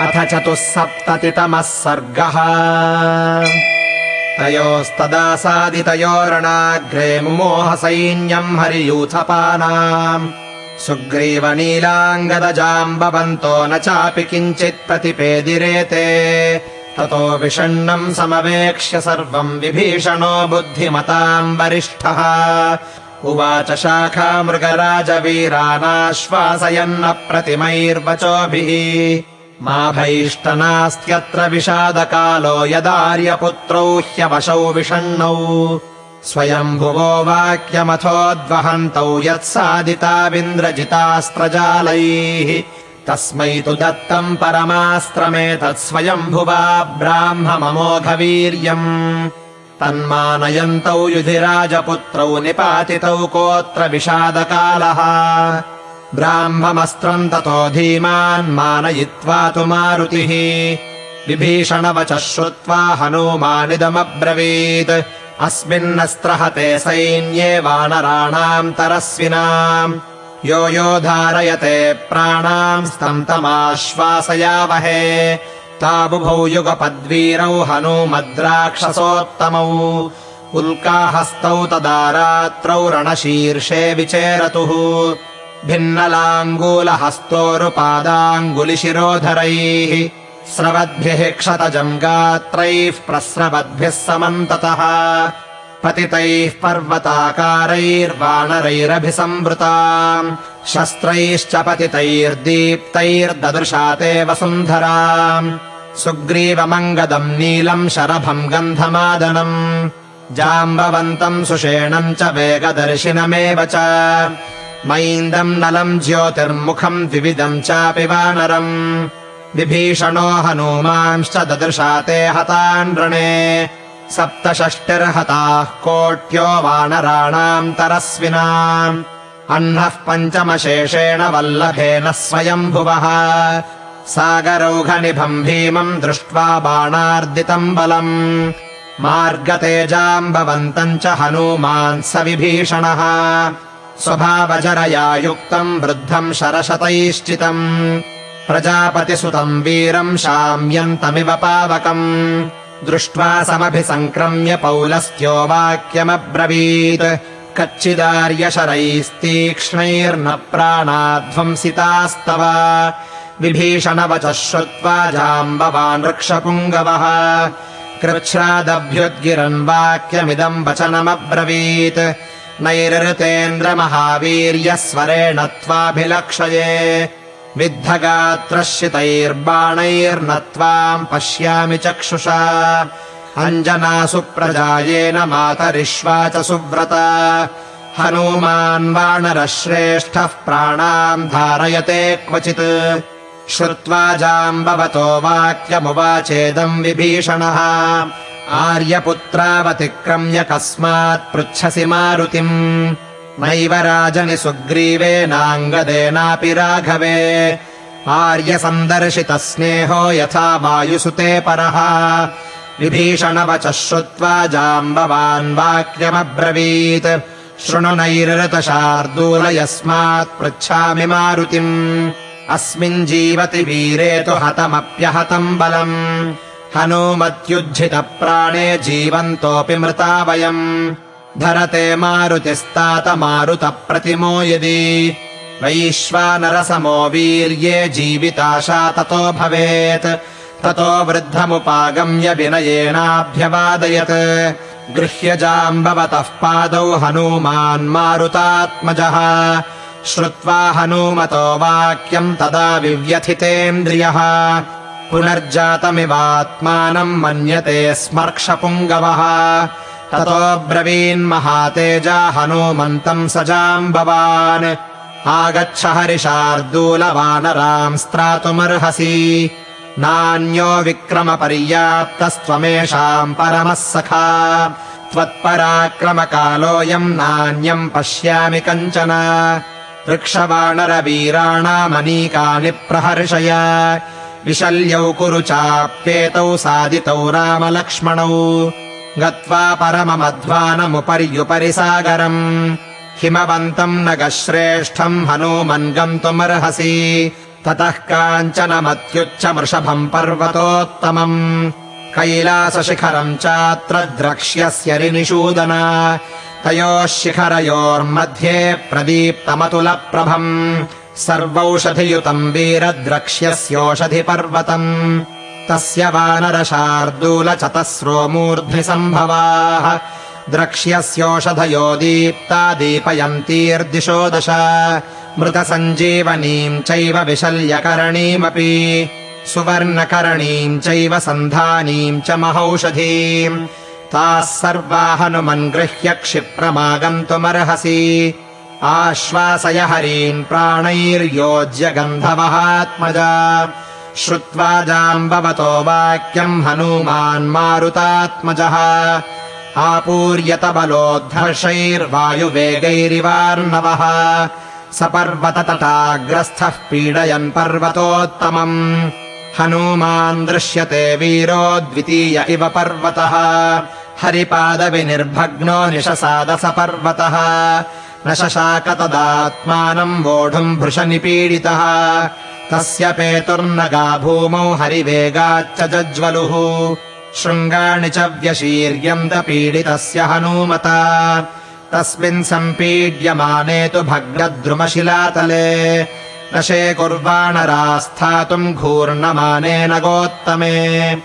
अथ चतुःसप्ततितमः सर्गः। तयोस्तदासादितयोरणाग्रे मुमोहसैन्यम् हरियूथपानाम्। सुग्रीवनीलाङ्गदजाम्बवन्तो न चापि किञ्चित् प्रतिपेदिरेते। ततो विषण्णम् समवेक्ष्य सर्वम् विभीषणो बुद्धिमताम् वरिष्ठः। उवाच शाखा मृगराजवीरानाश्वासयन्न प्रतिमैर्वचोभिः मा भैष्टनास्त्यत्र विषादकालो यदार्यपुत्रौ ह्यवशौ विषण्णौ। स्वयम्भुवो वाक्यमथोद्वहन्तौ यत्सादिताविन्द्रजितास्त्रजालैः। तस्मै तु दत्तम् परमास्त्रमेतत् स्वयम्भुवा ब्राह्मममोघवीर्यम्। तन्मानयन्तौ युधिराजपुत्रौ निपातितौ कोऽत्र विषादकालः ब्राह्ममस्त्रम् ततो धीमान् मानयित्वा तु मारुतिः। विभीषणवचः श्रुत्वा हनूमानिदमब्रवीत्। अस्मिन्नस्त्रहते सैन्ये वानराणाम् तरस्विनाम्। यो यो धारयते प्राणाम् स्तम् तमाश्वासयावहे। ताबुभौ युगपद्वीरौ हनूमद्राक्षसोत्तमौ। उल्काहस्तौ तदा रात्रौ रणशीर्षे विचेरतुः भिन्नलाङ्गूलहस्तोरुपादाङ्गुलिशिरोधरैः स्रवद्भिः क्षतजम् गात्रैः प्रस्रवद्भिः समन्ततः पतितैः पर्वताकारैर्वानरैरभिसंवृता शस्त्रैश्च पतितैर्दीप्तैर्ददृशा ते वसुन्धरा सुग्रीवमङ्गदम् नीलम् शरभम् गन्धमादनम् जाम्बवन्तम् सुषेणम् च वेगदर्शिनमेव च मैन्दम् नलम् ज्योतिर्मुखम् द्विविदम् चापि वानरम् विभीषणो हनूमांश्च ददृशा ते हतान् रणे सप्तषष्टिर्हताः कोट्यो वानराणाम् तरस्विनाम् अह्नः पञ्चमशेषेण वल्लभेन स्वयम्भुवः। सागरौघनिभम् भीमम् दृष्ट्वा बाणार्दितम् बलम्। मार्गतेजाम्बवन्तम् च हनूमान् स विभीषणः स्वभावजरया युक्तम् वृद्धम् शरशतैश्चितम् प्रजापतिसुतम् वीरम् शाम्यन्तमिव पावकम् दृष्ट्वा समभिसङ्क्रम्य पौलस्त्यो वाक्यमब्रवीत् कच्चिदार्यशरैस्तीक्ष्णैर्न प्राणाध्वंसितास्तव विभीषणवचः श्रुत्वा जाम्बवान् वृक्षपुङ्गवः कृच्छ्रादभ्युद्गिरन् वाक्यमिदम् वचनमब्रवीत् नैरृतेन्द्रमहावीर्यस्वरेण त्वाभिलक्षये विद्धगात्रश्रितैर्बाणैर्न त्वाम् पश्यामि चक्षुषा। अञ्जनासु प्रजायेन मातरिष्वा च सुव्रता। हनूमान् वानरः श्रेष्ठः प्राणाम् धारयते क्वचित्। श्रुत्वा जाम्बवतो वाक्यमुवाचेदम् विभीषणः आर्यपुत्रावतिक्रम्य कस्मात् पृच्छसि मारुतिम्। नैव राजनि सुग्रीवेनाङ्गदेनापि राघवे। आर्यसन्दर्शितः स्नेहो यथा वायुसुते परः। विभीषणवचः श्रुत्वा जाम्बवान् वाक्यमब्रवीत्। शृणु नैरृतशार्दूल यस्मात् पृच्छामि मारुतिम्। अस्मिन् जीवति वीरे तु हतमप्यहतम् बलम् हनूमत्युज्झितप्राणे जीवन्तोऽपि मृता वयम्। धरते मारुतिस्तात मारुतप्रतिमो यदि। वैश्वानरसमो वीर्ये जीविताशा ततो भवेत्। ततो वृद्धमुपागम्य विनयेनाभ्यवादयत्। गृह्यजाम्बवतः पादौ हनूमान् मारुतात्मजः। श्रुत्वा हनूमतो वाक्यम् तदा विव्यथितेन्द्रियः पुनर्जातमिवात्मानम् मन्यते स्मर्क्षपुङ्गवः। ततो ब्रवीन्महातेजा हनूमन्तम् स जाम्बवान् आगच्छ हरिशार्दूलवानराम् स्त्रातुमर्हसि। नान्यो विक्रमपर्याप्तस्त्वमेषाम् परमः सखा। त्वत्पराक्रमकालोऽयम् नान्यम् पश्यामि कञ्चन। वृक्षवाणरवीराणामनीकानि प्रहर्षय विशल्यौ कुरु चाप्येतौ सादितौ रामलक्ष्मणौ। गत्वा परममध्वानमुपर्युपरि सागरम् हिमवन्तम् न गश्रेष्ठम् हनूमन् गन्तुमर्हसि। ततः काञ्चनमत्युच्चमृषभम् पर्वतोत्तमम्। कैलासशिखरम् चात्र द्रक्ष्यस्य रिनिषूदन। तयोः शिखरयोर्मध्ये प्रदीप्तमतुलप्रभम् सर्वौषधियुतम् वीरद्रक्ष्यस्योषधिपर्वतम्। तस्य वानरशार्दूलचतस्रो मूर्ध्नि सम्भवाः द्रक्ष्यस्योषधयो दीप्ता दीपयन्तीर्दिशो दश। मृतसञ्जीवनीम् चैव विशल्यकरणीमपि। सुवर्णकरणीम् चैव सन्धानीम् च महौषधीम्। ताः सर्वा हनुमन्गृह्य क्षिप्रमागन्तुमर्हसि आश्वासय हरीन् प्राणैर्योज्य गन्धवहात्मजा श्रुत्वा जाम्बवतो वाक्यम् हनूमान् मारुतात्मजः। आपूर्यतबलोद्धर्षैर्वायुवेगैरिवार्णवः। स पर्वततटाग्रस्थः पीडयन् पर्वतोत्तमम्। हनूमान् दृश्यते वीरो द्वितीय इव पर्वतः। हरिपादविनिर्भग्नो निशसाद स पर्वतः न शशाक तदात्मानम् वोढुम् भृशनिपीडितः। तस्य पेतुर्नगा भूमौ हरिवेगाच्च जज्वलुः। शृङ्गाणि च व्यशीर्यन्त पीडितस्य हनूमता। तस्मिन् सम्पीड्यमाने तु भग्रद्रुमशिलातले नशे कुर्वाणरास्थातुम् घूर्णमानेन गोत्तमे।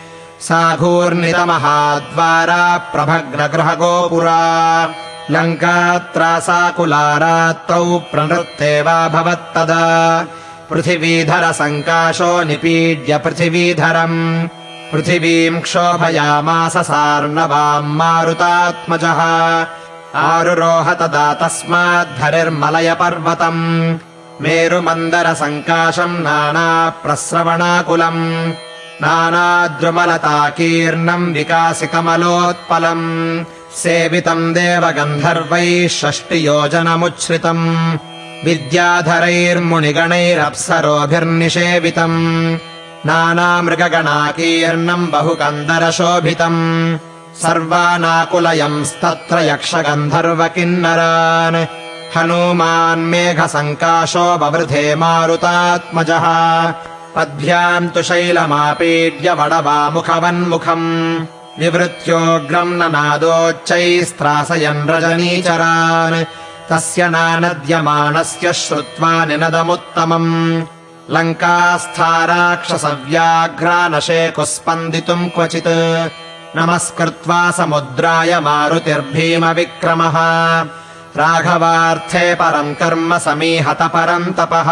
सा घूर्णितमहाद्वारा प्रभग्नगृहगोपुरा लङ्कात्रासाकुलारात्तौ प्रनृत्तेवाभवत्तदा पृथिवीधरसङ्काशो निपीड्य पृथिवीधरम्। पृथिवीम् क्षोभयामास सार्णवाम् मारुतात्मजः। आरुरोह तदा तस्माद्धरिर्मलयपर्वतम्। मेरुमन्दरसङ्काशम् नानाप्रस्रवणाकुलम्। नानाद्रुमलताकीर्णम् विकासिकमलोत्पलम् सेवितम् देवगन्धर्वैः षष्टियोजनमुच्छ्रितम् विद्याधरैर्मुनिगणैरप्सरोभिर्निषेवितम् नानामृगगणाकीर्णम् बहुकन्दरशोभितम् सर्वानाकुलयंस्तत्र यक्षगन्धर्वकिन्नरान् हनूमान्मेघसङ्काशो बवृधे मारुतात्मजः पद्भ्याम् तु शैलमापीड्य वडवामुखवन्मुखम् विवृत्योग्रम् ननादोच्चैस्त्रासयन् रजनीचरान्। तस्य नानद्यमानस्य श्रुत्वा निनदमुत्तमम्। लङ्कास्थाराक्षसव्याघ्रानशे कुस्पन्दितुम् क्वचित्। नमस्कृत्वा समुद्राय मारुतिर्भीमविक्रमः। राघवार्थे परम् कर्म समीहत परम् तपः।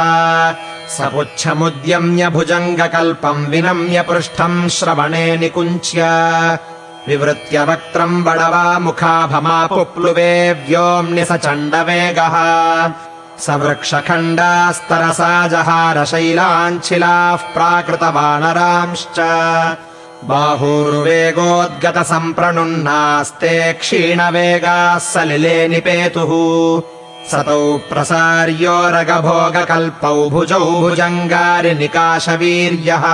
स पुच्छमुद्यम्य भुजङ्गकल्पम् विनम्य पृष्ठम् श्रवणे निकुञ्च्य विवृत्य वक्त्रम् बडवा मुखाभमापुप्लुवे व्योम्नि स चण्डवेगः। स वृक्षखण्डास्तरसा जहारशैलाञ्छिलाः प्राकृतवानरांश्च। बाहुर्वेगोद्गतसम्प्रणुन्नास्ते क्षीणवेगाः सलिले निपेतुः सतौ प्रसार्योरगभोगकल्पौ भुजौ भुजङ्गारिनिकाशवीर्यः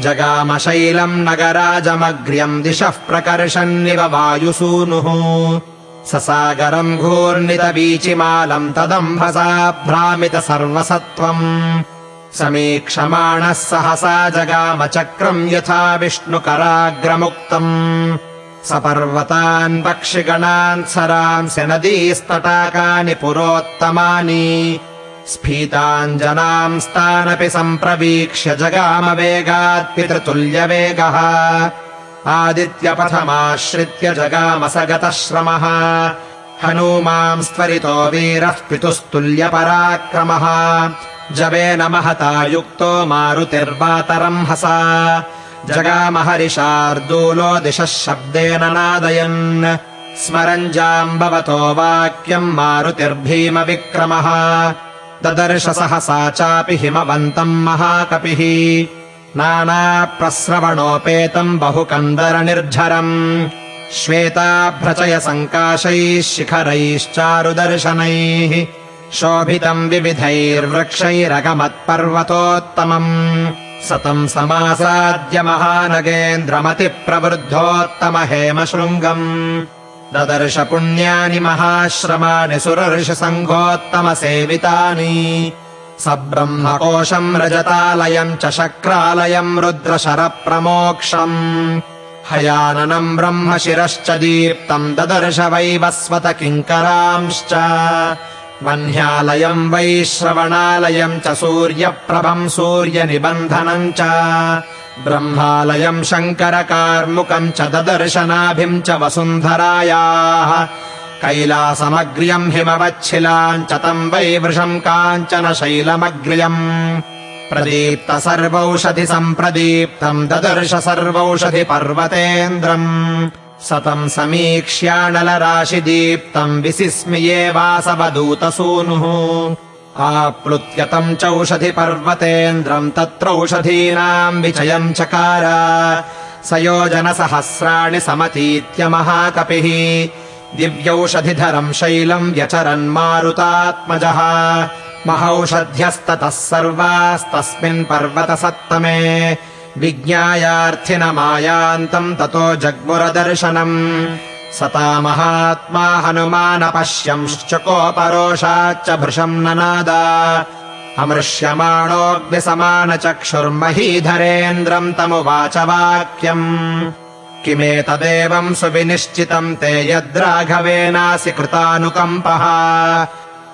जगामशैलम् नगराजमग्र्यम् दिशः प्रकर्षन्निव वायुसूनुः। ससागरम् घूर्णितवीचिमालम् तदम्भसा भ्रामित सर्वसत्त्वम् समीक्षमाणः सहसा जगामचक्रम् यथा विष्णुकराग्रमुक्तम्। स पर्वतान् पक्षिगणान् सरांसि नदीस्तटाकानि पुरोत्तमानि स्फीताञ्जनांस्तानपि सम्प्रवीक्ष्य जगामवेगात् पितृतुल्यवेगः। आदित्यपथमाश्रित्य जगामस गतः श्रमः हनूमांस्त्वरितो वीरः पितुस्तुल्यपराक्रमः। जवेन महता युक्तो मारुतिर्वातरम् हसा जगामहरिशार्दूलो दिशः शब्देन नादयन्। स्मरन् जाम्बवतो वाक्यम् मारुतिर्भीमविक्रमः ददर्श सहसा चापि हिमवन्तम् महाकपिः। नानाप्रस्रवणोपेतम् बहुकन्दरनिर्झरम्। श्वेताभ्रचयसङ्काशैः शिखरैश्चारुदर्शनैः। शोभितम् विविधैर्वृक्षैरगमत्पर्वतोत्तमम्। सतम् समासाद्य महानगेन्द्रमतिप्रवृद्धोत्तम हेमशृङ्गम् ददर्श पुण्यानि महाश्रमाणि सुरर्षसङ्घोत्तमसेवितानि स ब्रह्मकोशम् रजतालयम् च शक्रालयम् रुद्रशरप्रमोक्षम्। हयाननम् ब्रह्म शिरश्च दीप्तम् ददर्श वैवस्वत किङ्करांश्च वह्न्यालयम् वैश्रवणालयम् च सूर्यप्रभम् सूर्यनिबन्धनम् च। ब्रह्मालयम् शङ्करकार्मुकम् च ददर्शनाभिम् च वसुन्धरायाः। कैलासमग्र्यम् हिमवच्छिलाम् च तम् वै वृषम् काञ्चन शैलमग्र्यम्। प्रदीप्त सर्वौषधि सम्प्रदीप्तम् ददर्श सर्वौषधि पर्वतेन्द्रम् सतम् समीक्ष्याणलराशिदीप्तम् विसिस्मिये वासवदूतसूनुः। आप्लुत्यतम् चौषधि पर्वतेन्द्रम् तत्रौषधीनाम् विचयम् चकार। स योजनसहस्राणि समतीत्य महाकपिः। दिव्यौषधिधरम् शैलम् व्यचरन्मारुतात्मजः महौषध्यस्ततः सर्वास्तस्मिन् पर्वतसत्तमे विज्ञायार्थिनमायान्तम् ततो जग्मुरदर्शनम्। सता महात्मा हनुमानपश्यंश्च कोपरोषाच्च भृशम् ननाद। अमृष्यमाणोऽग्निसमानचक्षुर्महीधरेन्द्रम् तमुवाच वाक्यम् किमेतदेवम् सुविनिश्चितम् ते यद्राघवेनासि कृतानुकम्पः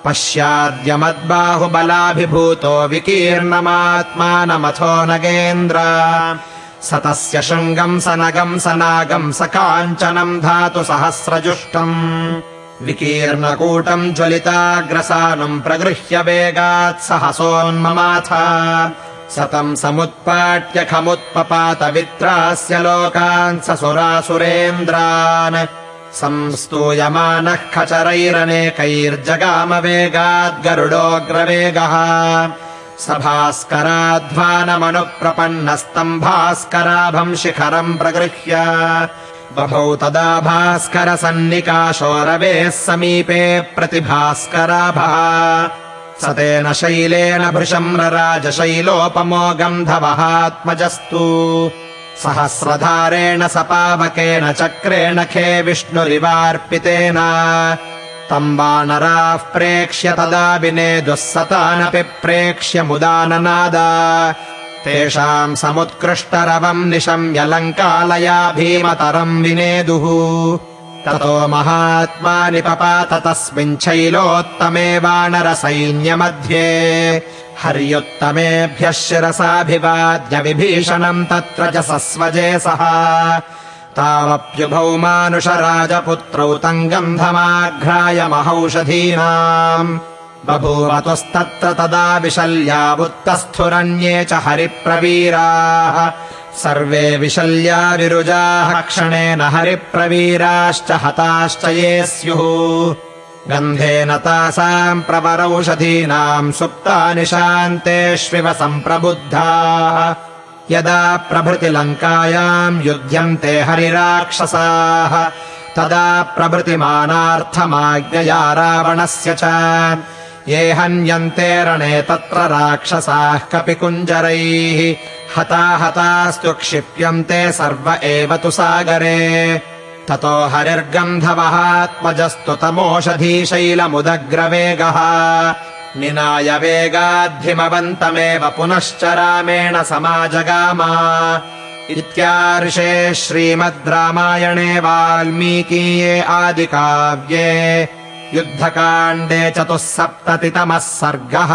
पश्याद्यमद्बाहुबलाभिभूतो विकीर्णमात्मानमथो नगेन्द्र। स तस्य शृङ्गम् स नगम् स नागम् स काञ्चनम् धातु सहस्रजुष्टम्। विकीर्णकूटम् ज्वलिताग्रसानम् प्रगृह्य वेगात् सहसोन्ममाथ। सतम् समुत्पाट्य खमुत्पपात वित्रास्य लोकान् स सुरासुरेन्द्रान् संस्तूयमानः खचरैरनेकैर्जगामवेगाद्गरुडोऽग्रवेगः स भास्कराध्वानमनुप्रपन्नस्तम् भास्कराभम् शिखरम् प्रगृह्य। बभौ तदा भास्करसन्निकाशोरवेः समीपे प्रतिभास्कराभः। स तेन शैलेन भृशम् रराजशैलोपमो गन्धवहात्मजस्तु सहस्रधारेण स पावकेन चक्रेण खे विष्णुरिवार्पितेन। तम् वानराः प्रेक्ष्य तदा विनेदुः सतानपि प्रेक्ष्य मुदाननाद। तेषाम् समुत्कृष्टरवम् निशम्य लङ्कालया भीमतरम् विनेदुः ततो महात्मा निपपात तस्मिन् शैलोत्तमे वानरसैन्यमध्ये। हर्युत्तमेभ्यः शिरसाभिवाद्य विभीषणम् तत्र च सस्वजे सः। तावप्युभौ मानुषराजपुत्रौ तम् गन्धमाघ्राय महौषधीनाम्। बभूवतुस्तत्र तदा विशल्यावुत्तस्थुरन्ये च हरिप्रवीराः सर्वे विशल्या विरुजाः क्षणेन हरिप्रवीराश्च हताश्च ये स्युः गन्धेन तासाम् प्रवरौषधीनाम् सुप्तानि शान्तेष्विव सम्प्रबुद्धाः। यदा प्रभृति लङ्कायाम् युध्यन्ते हरिराक्षसाः तदा प्रभृतिमानार्थमाज्ञया रावणस्य च ये हन्यन्ते रणे तत्र राक्षसाः कपिकुञ्जरैः। हता हतास्तु क्षिप्यन्ते सर्व एव तु सागरे। ततो हरिर्गन्धवहात्मजस्तु तमोषधीशैलमुदग्रवेगः। निनाय वेगाद्धिमवन्तमेव पुनश्च रामेण समाजगाम। इत्यार्षे श्रीमद् रामायणे वाल्मीकीये आदिकाव्ये युद्धकाण्डे चतुः सप्ततितमः सर्गः